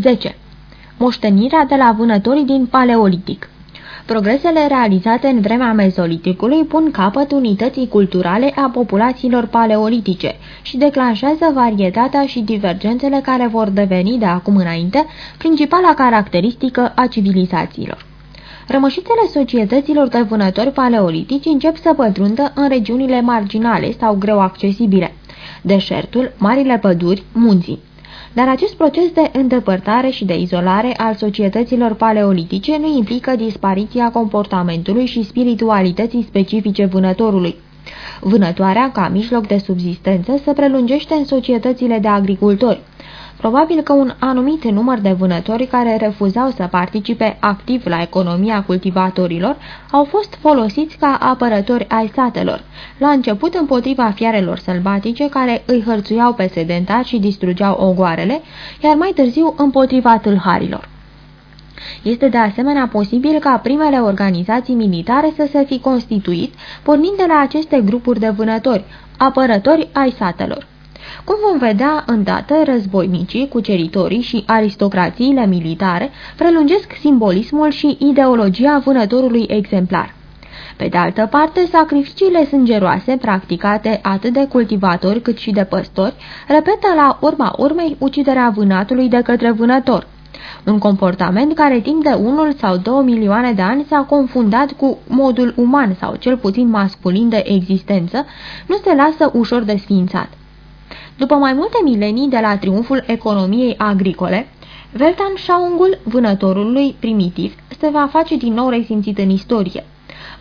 10. Moștenirea de la vânătorii din Paleolitic Progresele realizate în vremea mezoliticului pun capăt unității culturale a populațiilor paleolitice și declanșează varietatea și divergențele care vor deveni de acum înainte principala caracteristică a civilizațiilor. Rămășițele societăților de vânători paleolitici încep să pătrundă în regiunile marginale sau greu accesibile, deșertul, marile păduri, munții. Dar acest proces de îndepărtare și de izolare al societăților paleolitice nu implică dispariția comportamentului și spiritualității specifice vânătorului. Vânătoarea, ca mijloc de subzistență, se prelungește în societățile de agricultori. Probabil că un anumit număr de vânători care refuzau să participe activ la economia cultivatorilor au fost folosiți ca apărători ai satelor, la început împotriva fiarelor sălbatice care îi hărțuiau pe sedentari și distrugeau ogoarele, iar mai târziu împotriva tâlharilor. Este de asemenea posibil ca primele organizații militare să se fi constituit pornind de la aceste grupuri de vânători, apărători ai satelor. Cum vom vedea îndată, războinicii, cuceritorii și aristocrațiile militare prelungesc simbolismul și ideologia vânătorului exemplar. Pe de altă parte, sacrificiile sângeroase practicate atât de cultivatori cât și de păstori repetă la urma urmei uciderea vânatului de către vânător. Un comportament care timp de unul sau două milioane de ani s-a confundat cu modul uman sau cel puțin masculin de existență, nu se lasă ușor desfințat. După mai multe milenii de la triumful economiei agricole, Weltanschauungul vânătorului primitiv se va face din nou resimțit în istorie.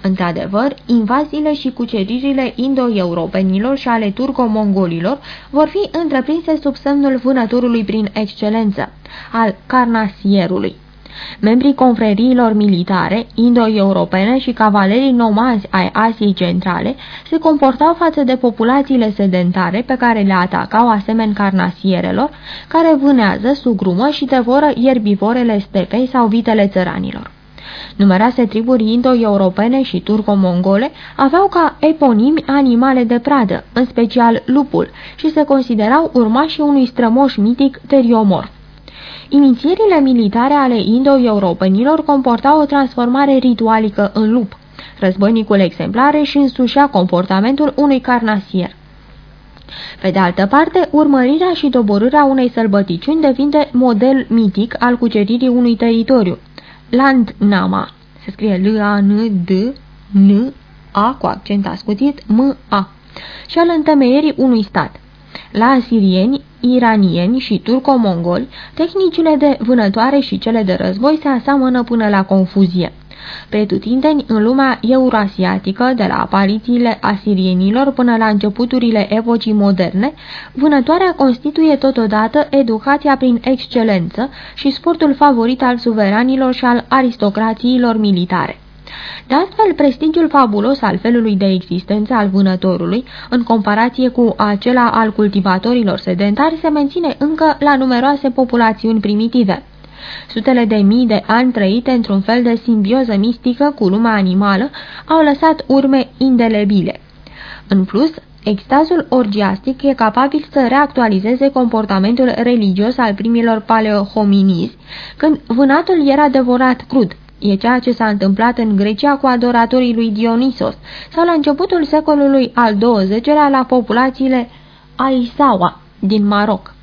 Într-adevăr, invaziile și cuceririle indo-europenilor și ale turco-mongolilor vor fi întreprinse sub semnul vânătorului prin excelență, al carnasierului. Membrii confreriilor militare, indo-europene și cavalerii nomazi ai Asiei Centrale se comportau față de populațiile sedentare pe care le atacau asemeni carnasierelor, care vânează, sugrumă și devoră ierbivorele stepei sau vitele țăranilor. Numeroase triburi indo-europene și turco-mongole aveau ca eponimi animale de pradă, în special lupul, și se considerau urmașii unui strămoș mitic teriomorf. Inițierile militare ale indo-europenilor comportau o transformare ritualică în lup. Războinicul exemplar își însușea comportamentul unui carnasier. Pe de altă parte, urmărirea și doborârea unei sălbăticiuni devine model mitic al cuceririi unui teritoriu. Landnama se scrie L-A-N-D-N-A cu accent ascuțit M-A și al întemeierii unui stat. La asirieni, iranieni și turco-mongoli, tehnicile de vânătoare și cele de război se aseamănă până la confuzie. Pretutindeni în lumea eurasiatică, de la aparițiile asirienilor până la începuturile epocii moderne, vânătoarea constituie totodată educația prin excelență și sportul favorit al suveranilor și al aristocrațiilor militare. De altfel, prestigiul fabulos al felului de existență al vânătorului, în comparație cu acela al cultivatorilor sedentari, se menține încă la numeroase populațiuni primitive. Sutele de mii de ani trăite într-un fel de simbioză mistică cu lumea animală au lăsat urme indelebile. În plus, extazul orgiastic e capabil să reactualizeze comportamentul religios al primilor paleohominizi, când vânatul era devorat crud, E ceea ce s-a întâmplat în Grecia cu adoratorii lui Dionisos sau la începutul secolului al XX-lea la populațiile Aisawa din Maroc.